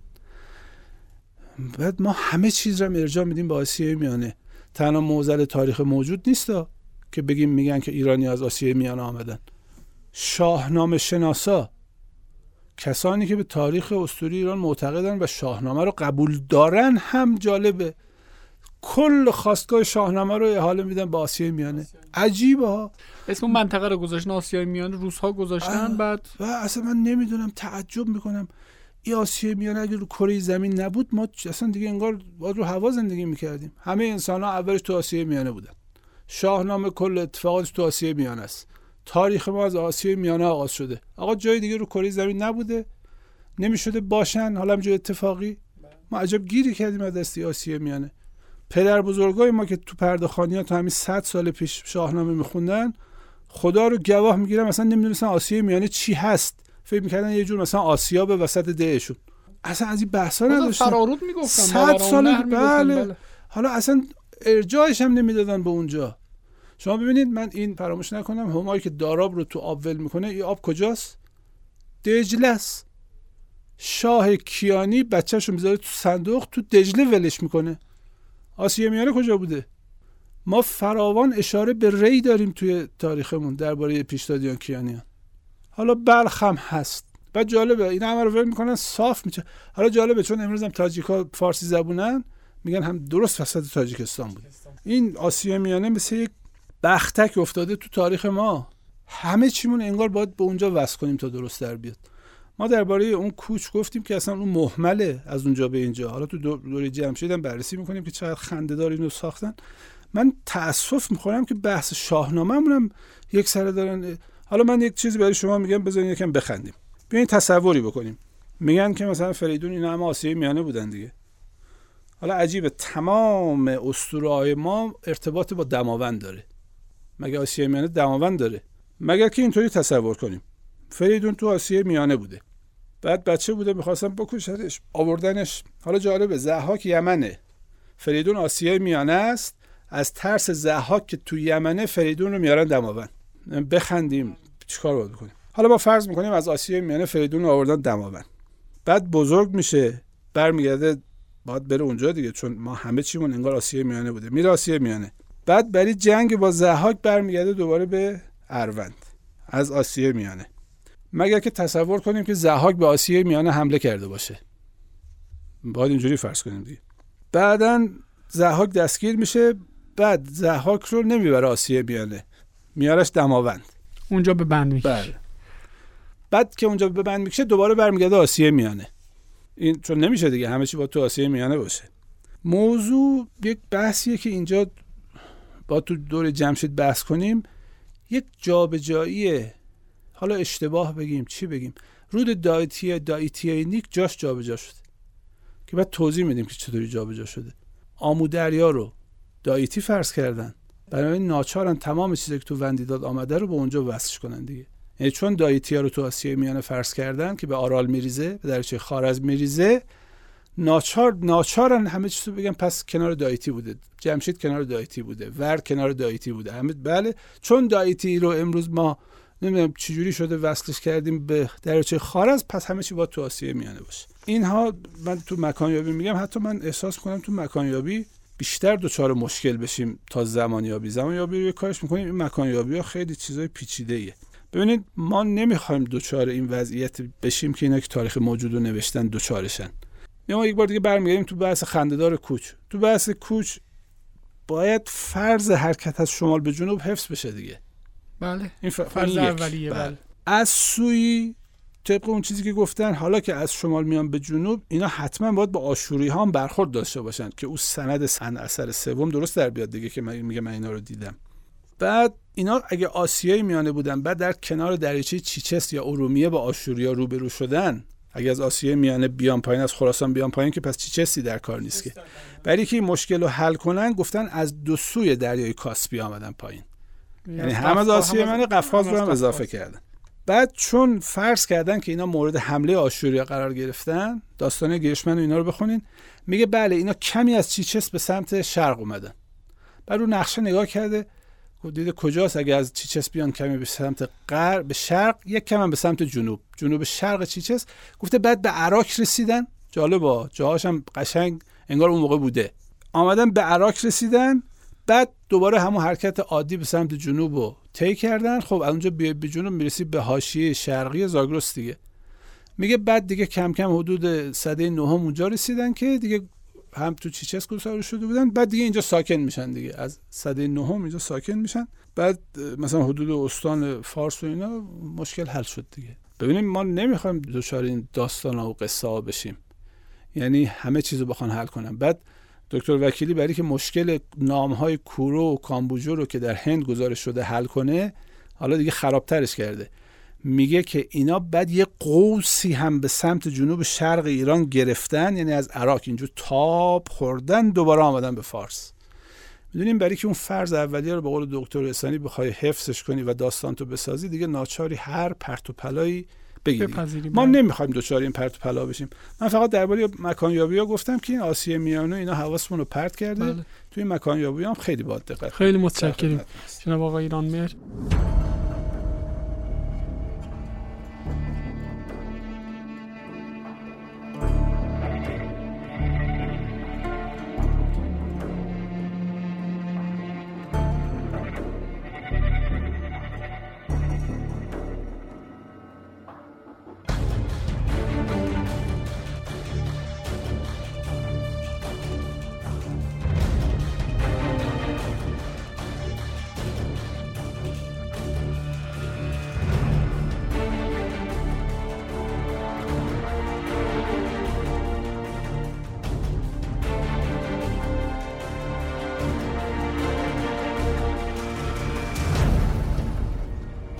Speaker 3: بعد ما همه چیز رو هم ارجاع میدیم به آسیای میانه. تنها معضل تاریخ موجود نیست که بگیم میگن که ایرانی از آسیای میانه آمدن. شاهنامه شناسا. کسانی که به تاریخ اسطوری ایران معتقدن و شاهنامه رو قبول دارن هم جالبه. کل خواستگاه شاهنامه رو احاله میدن به آسیای میانه. عجیبه ها.
Speaker 4: اسم منطقه رو گذاشتن آسیای میانه روس ها گذاشتن. بعد
Speaker 3: و اصلا من نمی‌دونم تعجب می‌کنم. آسیای میانه اگه رو کره زمین نبود ما اصلا دیگه انگار باید رو هوا زندگی می‌کردیم. همه انسان ها اولش تو آسیای میانه بودن. شاهنامه کل اتفاقاتش تو آسیای میانه است. تاریخ ما از آسیای میانه آغاز شده. آقا جای دیگه رو کره زمین نبوده نمی‌شده باشن حالا همجور اتفاقی. ما عجب گیری کردیم از دستی آسیای میانه. پدر بزرگای ما که تو پردخانی ها تا همین 100 سال پیش شاهنامه میخوندن خدا رو گواه می‌گیرم مثلا نمی‌دونستن آسیای میانه چی هست. فکر می‌کردن یه جور مثلا آسیا به وسط دهشون. اصلا از این بحثا نداشتن.
Speaker 4: فرارود می‌گفتن.
Speaker 3: سال
Speaker 4: می‌گفتن،
Speaker 3: بله. حالا اصلا ارجاعش هم نمی‌دادن به اونجا. شما ببینید من این فراموش نکنم همایی که داراب رو تو آب ول می‌کنه این آب کجاست؟ دجله شاه کیانی بچهش رو می‌ذاره تو صندوق تو دجله ولش می‌کنه. آسیه میانه کجا بوده؟ ما فراوان اشاره به ری داریم توی تاریخمون درباره پیشدادیان کیانیان. حالا بلخ هم هست. بعد جالبه این همه رو ول می‌کنن صاف میشه حالا جالبه چون امروز هم تاجیکا فارسی زبونن میگن هم درست وسط تاجیکستان بود. این آسیا میانه مثل یک بختک افتاده تو تاریخ ما. همه چیمون انگار باید به اونجا وصل کنیم تا درست در بیاد. ما درباره اون کوچ گفتیم که اصلا اون محمله از اونجا به اینجا. حالا تو دوره جمشید هم بررسی می‌کنیم که چقدر خنده اینو ساختن. من تاسف می‌خورم که بحث شاهنامه هم یک سره دارن حالا من یک چیزی برای شما میگم بذارین یکم بخندیم. بیاین تصوری بکنیم. میگن که مثلا فریدون اینا هم آسیای میانه بودن دیگه. حالا عجیبه تمام اسطوره ما ارتباط با دماوند داره. مگه آسیای میانه دماوند داره؟ مگر که اینطوری تصور کنیم. فریدون تو آسیای میانه بوده. بعد بچه بوده می‌خواستن بکشتش آوردنش. حالا جالبه زحاک یمنه. فریدون آسیای میانه است. از ترس زحاک که تو یمنه فریدون رو میارن دماوند. بخندیم. چیکار باید بکنیم؟ حالا با فرض می‌کنیم از آسیای میانه فریدون آوردن دماوند. بعد بزرگ میشه برمیگرده باید بره اونجا دیگه چون ما همه چیمون انگار آسیای میانه بوده. میره آسیای میانه. بعد برای جنگ با زحاک برمیگرده دوباره به اروند از آسیای میانه. مگر که تصور کنیم که زحاک به آسیای میانه حمله کرده باشه. باید اینجوری فرض کنیم دیگه. بعدا زحاک دستگیر میشه بعد زحاک رو نمی‌بره آسیای میانه. میارش دماوند.
Speaker 4: اونجا به بند میشه
Speaker 3: بله. بعد که اونجا به بند میشه دوباره برمیگرده آسیای میانه. این چون نمیشه دیگه همه چی با تو آسیای میانه باشه. موضوع یک بحثیه که اینجا با تو دور جمشید بحث کنیم. یک جابجایی حالا اشتباه بگیم چی بگیم؟ رود دایتی دایتی نیک جاش جابجا شده. که بعد توضیح میدیم که چطوری جابجا شده. آمو دریا رو دایتی فرض کردن. برای ناچارن تمام چیزی که تو وندیداد آمده رو به اونجا وصلش کنن دیگه. یعنی چون دایتی ها رو تو آسیای میانه فرض کردن که به آرال میریزه به درچه خارز میریزه ناچار ناچارن همه چیزو بگن پس کنار دایتی بوده. جمشید کنار دایتی بوده. ور کنار دایتی بوده. همه بله چون دایتی رو امروز ما نمی‌دونم چجوری شده وصلش کردیم به درچه خارز پس همه چی با تو آسیه میانه باشه. اینها من تو مکان یابی میگم. حتی من احساس کنم تو مکان یابی بیشتر دچار مشکل بشیم تا زمان یابی زمان یابی رو کارش می‌کنیم این مکان یابی ها خیلی چیزای پیچیده ایه ببینید ما نمی‌خوایم دچار این وضعیت بشیم که اینا که تاریخ موجود رو نوشتن دچارشن ما یک بار دیگه برمیگردیم تو بحث خندهدار کوچ. تو بحث کوچ باید فرض حرکت از شمال به جنوب حفظ بشه دیگه.
Speaker 4: بله.
Speaker 3: این
Speaker 4: فرض اولیه بله. بله.
Speaker 3: از سوی طبق اون چیزی که گفتن حالا که از شمال میان به جنوب اینا حتما باید با آشوری ها هم برخورد داشته باشن که اون سند سن اثر سوم درست در بیاد دیگه که من میگه من اینا رو دیدم. بعد اینا اگه آسیایی میانه بودن بعد در کنار دریچه چیچس یا ارومیه با آشوریا روبرو شدن اگه از آسیای میانه بیان پایین از خراسان بیان پایین که پس چیچسی در کار نیست که. برای که این مشکل رو حل کنن گفتن از دو سوی دریای کاسپی آمدن پایین. یعنی هم از آسیای میانه قفقاز رو هم اضافه کردن. بعد چون فرض کردن که اینا مورد حمله آشوریا قرار گرفتن داستان گیشمن و اینا رو بخونین میگه بله اینا کمی از چیچس به سمت شرق اومدن. بعد رو نقشه نگاه کرده دیده کجاست؟ اگه از چیچس بیان کمی به سمت غرب به شرق یک کم به سمت جنوب. جنوب شرق چیچس. گفته بعد به عراق رسیدن. جالبا جاهاش هم قشنگ انگار اون موقع بوده. آمدن به عراق رسیدن بعد دوباره همون حرکت عادی به سمت جنوب رو طی کردن خب از اونجا به جنوب می‌رسی به حاشیه شرقی زاگرس دیگه. میگه بعد دیگه کم کم حدود صده نهم اونجا رسیدن که دیگه هم تو چیچس گذار شده بودن بعد دیگه اینجا ساکن میشن دیگه. از صده نهم اینجا ساکن میشن. بعد مثلا حدود استان فارس و اینا مشکل حل شد دیگه. ببینیم ما نمی‌خوایم دچار این داستان و قصه ها بشیم. یعنی همه چیز رو بخوان حل کنن. بعد دکتر وکیلی برای که مشکل نام های کورو و کامبوجو رو که در هند گزارش شده حل کنه حالا دیگه خرابترش کرده. میگه که اینا بعد یه قوسی هم به سمت جنوب شرق ایران گرفتن یعنی از عراق. اینجور تاب خوردن دوباره آمدن به فارس. می‌دونیم برای که اون فرض اولیه رو به قول دکتر حسانی بخوای حفظش کنی و داستان تو بسازی دیگه ناچاری هر پرت و پلایی بگیری ما بله. نمی‌خوایم دوچار این پرت و پلا بشیم. من فقط درباره مکان یابی ها گفتم که این آسیه میانه اینا حواسمون رو پرت کرده. بله. توی مکان یابی هم خیلی باید دقت
Speaker 4: خیلی متشکریم. جناب آقای ایران میر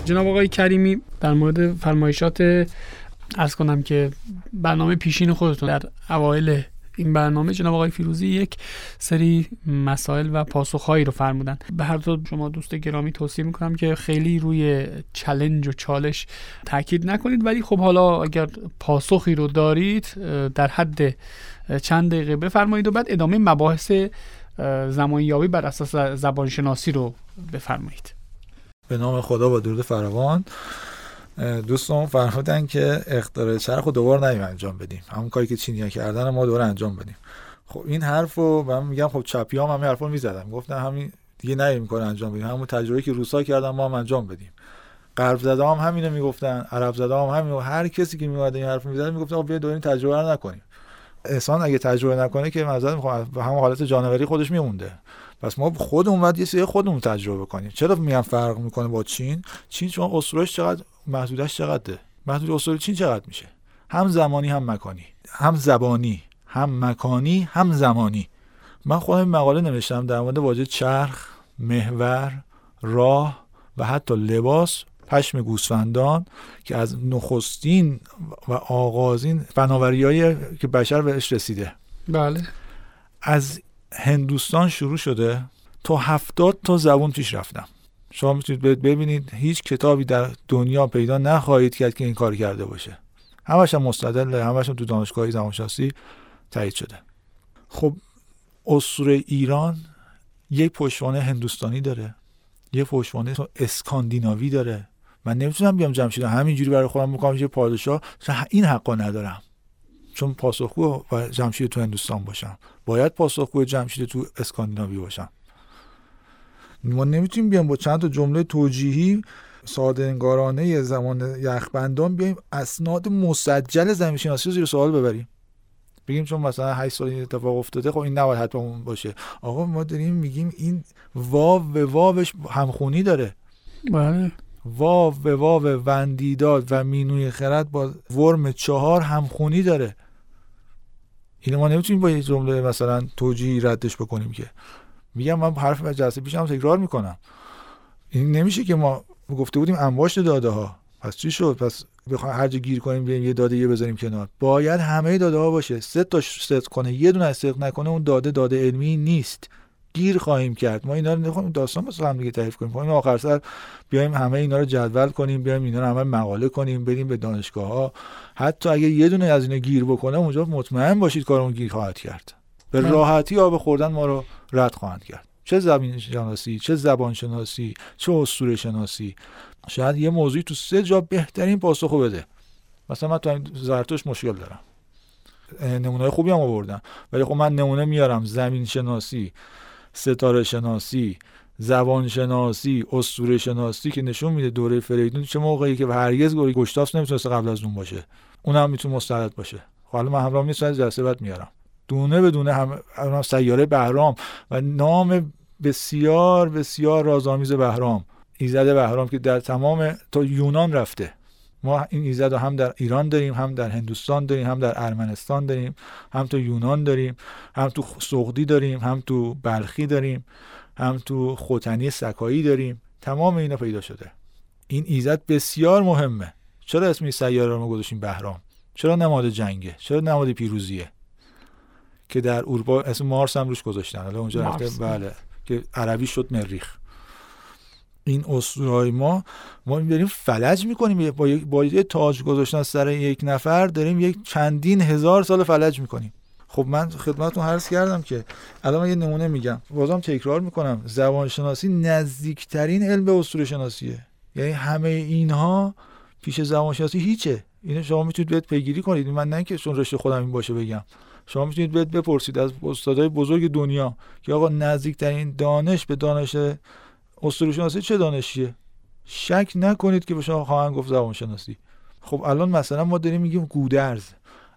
Speaker 4: جناب آقای کریمی در مورد فرمایشات از کنم که برنامه پیشین خودتون در اوایل این برنامه جناب آقای فیروزی یک سری مسائل و پاسخهایی رو فرمودن. به هر دو شما دوست گرامی توصیه می‌کنم که خیلی روی چلنج و چالش تاکید نکنید. ولی خب حالا اگر پاسخی رو دارید در حد چند دقیقه بفرمایید و بعد ادامه مباحث زمانیابی بر اساس زبانشناسی رو بفرمایید.
Speaker 5: به نام خدا با درود فراوان. دوستان فرمودن که اختراع چرخ رو دوباره نمیم انجام بدیم. همون کاری که چینیا کردن ما دوباره انجام بدیم. خب این حرف رو من میگم خب چپی هم همین حرف رو می‌زدم. گفتن همین دیگه نمیم کار انجام بدیم. همون تجربه که روسا کردن ما هم انجام بدیم. غرب زده هم همینو می‌گفتن عرب زده هم همینو. هر کسی که میومد این حرف می‌زد می‌گفت خب بیا دوباره تجربه رو نکنیم. انسان اگه تجربه نکنه که معذرت می‌خوام به همون حالت جانوری خودش میمونده. پس ما خودمون باید یه سری خودمون تجربه کنیم. چرا میگم فرق می‌کنه با چین؟ چین چون اسطورش چقدر محدودش چقدره؟ محدود اسطوره چین چقدر میشه؟ هم زمانی هم مکانی. هم زبانی. هم مکانی هم زمانی. من خودم مقاله نوشتم در مورد واژه چرخ محور راه و حتی لباس پشم گوسفندان که از نخستین و آغازین فناوریایی که بشر بهش رسیده.
Speaker 4: بله.
Speaker 5: از هندوستان شروع شده تا هفتاد تا زبون پیش رفتم. شما می‌تونید ببینید هیچ کتابی در دنیا پیدا نخواهید کرد که این کار کرده باشه. همش هم مستدل همش هم تو دانشگاهی زمانشناسی تایید شده. خب اسطوره ایران یک پشتوانه هندوستانی داره یه پشتوانه اسکاندیناوی داره. من نمی‌تونم بیام جمشید. همینجوری برای خودم بکنم یه پادشاه این حقا ندارم. چون پاسخگو و جمشید تو هندوستان باشم. باید پاسخگو جمشید تو اسکاندیناوی باشم. ما نمی‌تونیم بیام با چند تا جمله توجیهی ساده انگارانه زمان یخبندان بیایم اسناد مسجل زمین شناسی رو زیر سوال ببریم. بگیم چون مثلا 8 سال این اتفاق افتاده خب این نباید حتما باشه. آقا ما داریم میگیم این واو به واوش همخونی داره.
Speaker 4: بله.
Speaker 5: واو به واو وندیداد و مینوی خرد با ورم چهار همخونی داره. اینو ما نمی‌تونیم با یه جمله مثلا توجیهی ردش بکنیم که. میگم من حرف جلسه پیشم تکرار می‌کنم. این نمیشه که ما گفته بودیم انباشت داده ها پس چی شد؟ پس بخوایم هر جا گیر کنیم بیایم یه داده یه بذاریم کنار. باید همه داده ها باشه. سه تا صدق کنه. یه دونه صدق نکنه اون داده داده علمی نیست. گیر خواهیم کرد. ما اینا رو نخواهیم داستان مثلا هم دیگه تعریف کنیم. خواهیم آخر سر بیایم همه اینا رو جدول کنیم بیایم اینا رو همه مقاله کنیم بریم به دانشگاه ها حتی اگه یه دونه از اینا گیر بکنه اونجا مطمئن باشید کارمون گیر خواهد کرد. به راحتی آب خوردن ما رو رد خواهند کرد. چه زمین شناسی چه زبان شناسی چه اسطوره شناسی شاید یه موضوعی تو سه جا بهترین پاسخو بده. مثلا من تو این زرتوش مشکل دارم. نمونه خوبی هم آوردم ولی خب من نمونه میارم. زمین شناسی ستاره شناسی زبان شناسی اسطوره شناسی که نشون میده دوره فریدون چه موقعی که هرگز گوری گشتاس نمی‌تونست قبل از اون باشه. اونم می‌تونه مستعد باشه. حالا من همراه نیست جلسه بعد میارم. دونه به دونه هم سیاره بهرام و نام بسیار بسیار رازآمیز بهرام. ایزد بهرام که در تمام تا یونان رفته. ما این ایزد رو هم در ایران داریم هم در هندوستان داریم هم در ارمنستان داریم هم تو یونان داریم هم تو سغدی داریم هم تو بلخی داریم هم تو خوتنی سکایی داریم. تمام اینا پیدا شده. این ایزد بسیار مهمه. چرا اسم سیاره رو گذاشتیم بهرام؟ چرا نماد جنگه؟ چرا نماد پیروزیه؟ که در اروپا اسم مارس هم روش گذاشتن. حالا اونجا رفته بله. که عربی شد مریخ. این اسطورهای ما ما داریم فلج می‌کنیم با با یه تاج گذاشتن سر یک نفر داریم یک چندین هزار سال فلج می‌کنیم. خب من خدمتتون عرض کردم که الان یه نمونه میگم. بازم تکرار می‌کنم. زبان شناسی نزدیکترین علم به اسطوره شناسیه یعنی همه اینها پیش زبان شناسی هیچه. اینو شما می‌تونید بهت پیگیری کنید. من نه که چون رشته خودم این باشه بگم. شما می‌تونید بهت بپرسید از استادای بزرگ دنیا که آقا نزدیکترین دانش به دانش اسطوره شناسی چه دانشیه؟ شک نکنید که به شما خواهند گفت زبان شناسی خب الان مثلا ما داریم میگیم گودرز.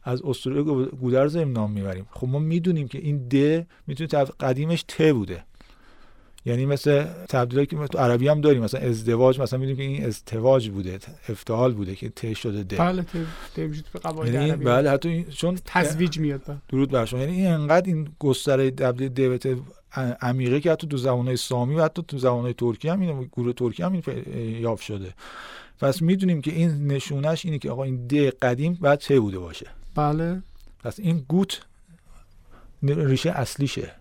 Speaker 5: از اسطوره گودرز نام می‌بریم. خب ما می‌دونیم که این د می‌تونه قدیمش ت بوده. یعنی مثل تبدیلی که تو عربی هم داریم مثلا ازدواج مثلا می‌دونیم که این ازدواج بوده افتعال بوده که ت شده د.
Speaker 4: بله ت به قواعد
Speaker 5: یعنی
Speaker 4: عربی.
Speaker 5: بله حتی چون
Speaker 4: تزویج میاد
Speaker 5: درود بر شما. یعنی این انقدر این گستره تبدیل د عمیقه که حتی تو زبانهای سامی و حتی تو زبانهای ترکی هم این گروه ترکی هم این یافت شده. پس می‌دونیم که این نشونش اینه که آقا این ده قدیم باید چه بوده باشه.
Speaker 4: بله.
Speaker 5: پس این گوت ریشه اصلیشه.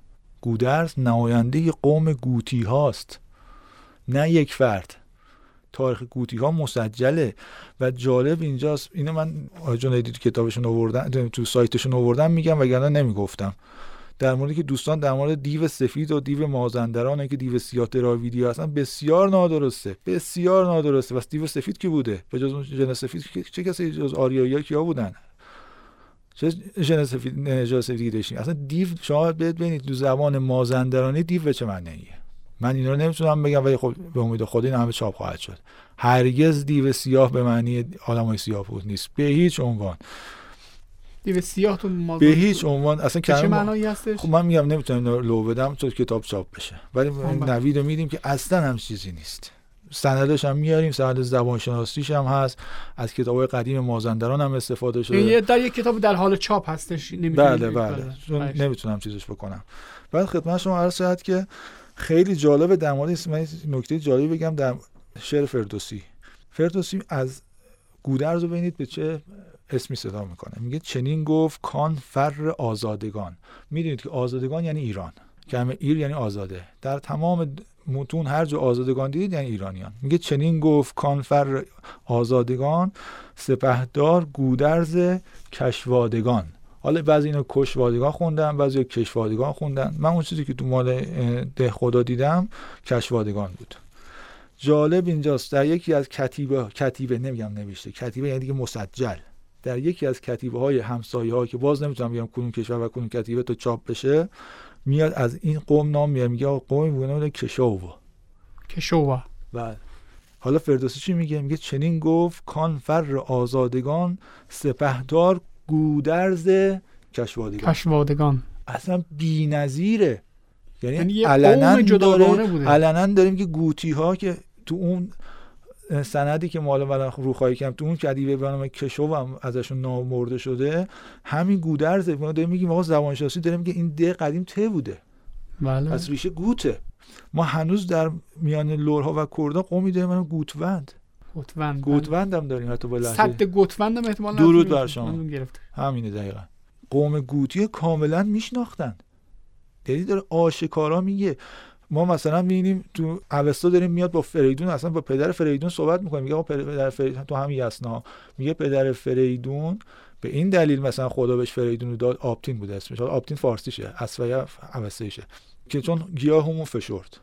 Speaker 5: گودرز نماینده قوم گوتی هاست. نه یک فرد. تاریخ گوتی ها مسجله. و جالب اینجاست. اینو من جنیدی تو کتابشون آوردن تو سایتشون آوردن میگم وگرنه نمی‌گفتم. در موردی که دوستان در مورد دیو سفید و دیو مازندران که دیو سیاه تراویدی هستن بسیار نادرسته بسیار نادرسته. و دیو سفید کی بوده؟ به جز جن سفید چه کسی جز آریایی کیا بودن؟ چه ژن سفید نژاد سفید داشتیم اصلا دیو شما ببینید تو زبان مازندرانی دیو به چه معنیه؟ من اینا رو نمی‌تونم بگم ولی خب به امید خدا این همه چاپ خواهد شد. هرگز دیو سیاه به معنی آدمای سیاه بود نیست به هیچ عنوان.
Speaker 4: دیو سیاه تو
Speaker 5: به هیچ عنوان اصلا
Speaker 4: چه معنایی هستش؟
Speaker 5: خب من میگم نمی‌تونم لو بدم تو کتاب چاپ بشه. ولی نوید رو میدیم که اصلا هم چیزی نیست. سندش هم میاریم سند زبان شناسیش هم هست. از کتاب قدیم مازندران هم استفاده شده.
Speaker 4: یه در یک کتاب در حال چاپ هستش
Speaker 5: بله بله. چون نمی‌تونم چیزش بکنم. بعد خدمت شما عرض شد که خیلی جالبه در مورد نکته جالبی بگم در شعر فردوسی. فردوسی از گودرز رو ببینید به چه اسمی صدا می‌کنه. میگه چنین گفت کان فر آزادگان. می‌دونید که آزادگان یعنی ایران. کلمه ایر یعنی آزاده. در تمام متون هر جا آزادگان دیدید یعنی ایرانیان. میگه چنین گفت کانفر آزادگان سپهدار گودرز کشوادگان. حالا بعضی اینو کشوادگان خوندن بعضی کشوادگان خوندن. من اون چیزی که تو مال ده خدا دیدم کشوادگان بود. جالب اینجاست. در یکی از کتیبه کتیبه نمیگم نوشته. کتیبه یعنی دیگه مسجل. در یکی از کتیبه های همسایه ها که باز نمی‌تونم بگم کدوم کشور و کدوم کتیبه تو چاپ بشه میاد از این قوم نام میاد میگه قومی بوده کشاوا.
Speaker 4: کشاوا.
Speaker 5: بله. حالا فردوسی چی میگه؟ میگه چنین گفت کان فر آزادگان سپهدار گودرز کشوادگان.
Speaker 4: کشوادگان.
Speaker 5: اصلا بی‌نظیره یعنی,
Speaker 4: یعنی
Speaker 5: علنا
Speaker 4: داره بوده.
Speaker 5: علنا داریم که گوتی ها که تو اون سندی که مال من روخایی کم تو اون کدیبه به نام کشو هم ازشون نام مرده شده همین گودرز ما داریم میگیم آقا زبان شناسی داریم که این ده قدیم ته بوده.
Speaker 4: بله.
Speaker 5: از ریشه گوته. ما هنوز در میان لورها و کردا قومی داریم من گوتوند.
Speaker 4: گوتوند.
Speaker 5: گوتوند هم داریم حتی با
Speaker 4: صد گوتوند هم احتمال
Speaker 5: درود بر شما. همینه دقیقا. قوم گوتی کاملا میشناختن. یعنی داره آشکارا میگه. ما مثلا می‌بینیم تو اوستا داریم میاد با فریدون اصلا با پدر فریدون صحبت می‌کنه میگه پدر فریدون تو همین یسنا. میگه پدر فریدون به این دلیل مثلا خدا بهش فریدون رو داد آپتین بوده اسمش. آپتین فارسیشه اصفیا اوستایشه که چون گیاهمون فشرد.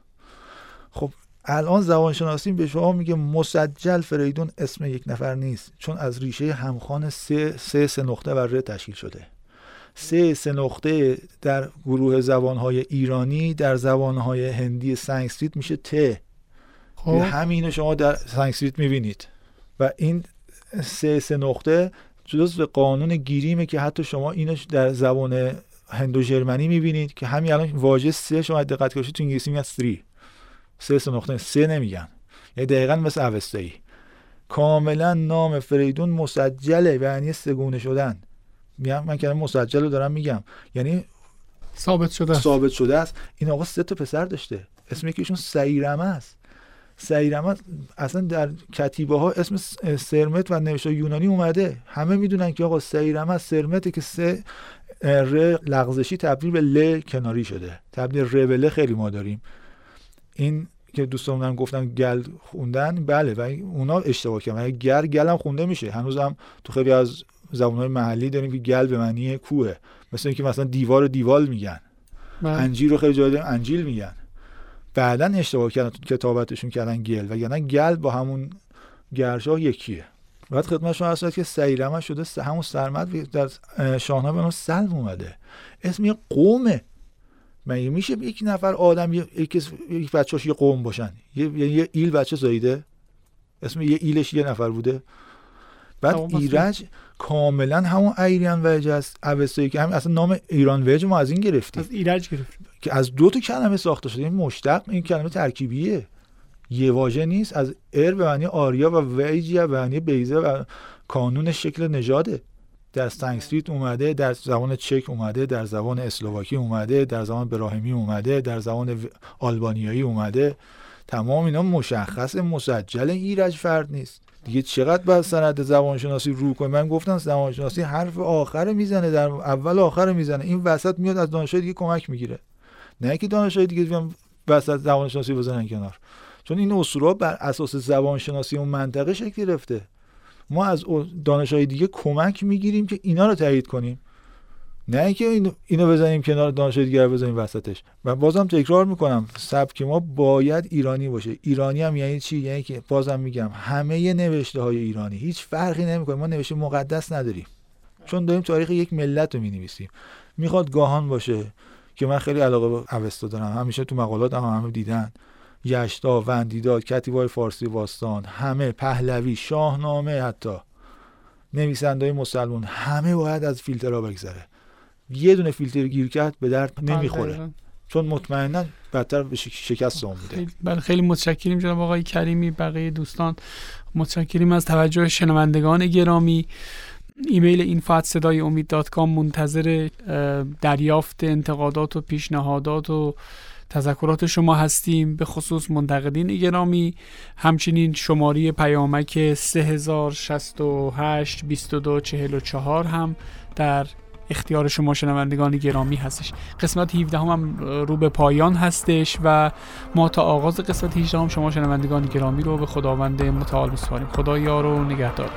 Speaker 5: خب الان زبان شناسی به شما میگه مسجل فریدون اسم یک نفر نیست چون از ریشه همخوان سه سه, سه نقطه و ر تشکیل شده. سه سه نقطه در گروه زبانهای ایرانی در زبانهای هندی سانسکریت میشه ت. خب. همینو شما در سانسکریت می‌بینید. و این سه سه نقطه جزو قانون گریمه که حتی شما اینو در زبان هندو ژرمنی می‌بینید که همین الان واژه سه شما دقت کنید تو انگلیسی میاد 3 سه سه نقطه سه نمیگن. یعنی دقیقا مثل اوستایی. کاملا نام فریدون مسجله و یعنی سگونه شدن. میگم من کلمه مسجل رو دارم میگم. یعنی
Speaker 4: ثابت شده
Speaker 5: ثابت شده است. این آقا سه تا پسر داشته. اسم یکیشون سیرمه است. سیرمه اصلا در کتیبه ها اسم سرمت و نوشته یونانی اومده. همه می‌دونن که آقا سیرمه سرمته که سه ر لغزشی تبدیل به ل کناری شده. تبدیل ر به ل خیلی ما داریم. این که دوستان گفتن گل خوندن بله و اونا اشتباه کردن. گر گل هم خونده میشه. هنوزم تو خیلی از زبانهای محلی داریم که گل به معنی کوه. مثل اینکه مثلا دیوار دیوال میگن. بله. انجیل رو خیلی جای انجیل میگن. بعدا اشتباه کردن کتابتشون کردن گل. و یعنی گل با همون گرشا یکیه. بعد خدمت شما هست که سیرمه شده همون سرمت در شاهنامه به سلم اومده. اسم یه قومه. مگه میشه یک نفر آدم یک یک بچه‌اش یه قوم باشن؟ یه یه ایل بچه زایده اسم یه ایلش یه نفر بوده. بعد ایرج کاملا همون ایران وج است اوستایی که همین اصلا نام ایران وج ما از این گرفتیم.
Speaker 4: از ایرج گرفتیم.
Speaker 5: که از دو تا کلمه ساخته شده این مشتق این کلمه ترکیبیه. یه واژه نیست از ار به معنی آریا و ویج به معنی بیزه و کانون شکل نژاده. در سانسکریت اومده در زبان چک اومده در زبان اسلواکی اومده در زبان براهیمی اومده در زبان آلبانیایی اومده. تمام اینا مشخص مسجل ایرج فرد نیست. دیگه چقدر باید سند زبانشناسی رو کنه من گفتم زبانشناسی حرف آخر می‌زنه در اول آخر می‌زنه. این وسط میاد از دانشجو دیگه کمک می‌گیره. نه که دانشجو دیگه بیان وسط زبانشناسی بزنن کنار. چون این اصول بر اساس زبانشناسی اون منطقه شکل گرفته. ما از دانشهای دیگه کمک می‌گیریم که اینا رو تایید کنیم. نه که اینو, اینو بزنیم کنار دانش دیگر بزنیم وسطش. و بازم تکرار می‌کنم. سبک ما باید ایرانی باشه. ایرانی هم یعنی چی؟ یعنی که بازم میگم همه نوشته های ایرانی. هیچ فرقی نمی‌کنه. ما نوشته مقدس نداریم. چون داریم تاریخ یک ملت رو می‌نویسیم. می‌خواد گاهان باشه که من خیلی علاقه به اوستا دارم. همیشه تو مقالات هم همه دیدن. یشتا وندیدا کتیبای فارسی باستان همه پهلوی شاهنامه حتی. نویسنده مسلمون همه باید از فیلترها بگذره. یه دونه فیلتر گیر کرد به درد نمی‌خوره. چون مطمئنا بدتر به شکست اون میده
Speaker 4: بله خیلی متشکریم جناب آقای کریمی بقیه دوستان متشکریم. از توجه شنوندگان گرامی ایمیل info at صدای امید dot com منتظر دریافت انتقادات و پیشنهادات و تذکرات شما هستیم. به خصوص منتقدین گرامی همچنین شماره پیامک 3068 2244 هم در اختیار شما شنوندگان گرامی هستش. قسمت 17 هم, هم رو به پایان هستش و ما تا آغاز قسمت 18 هم شما شنوندگان گرامی رو به خداوند متعال میسپاریم. خدا یار و نگهدار.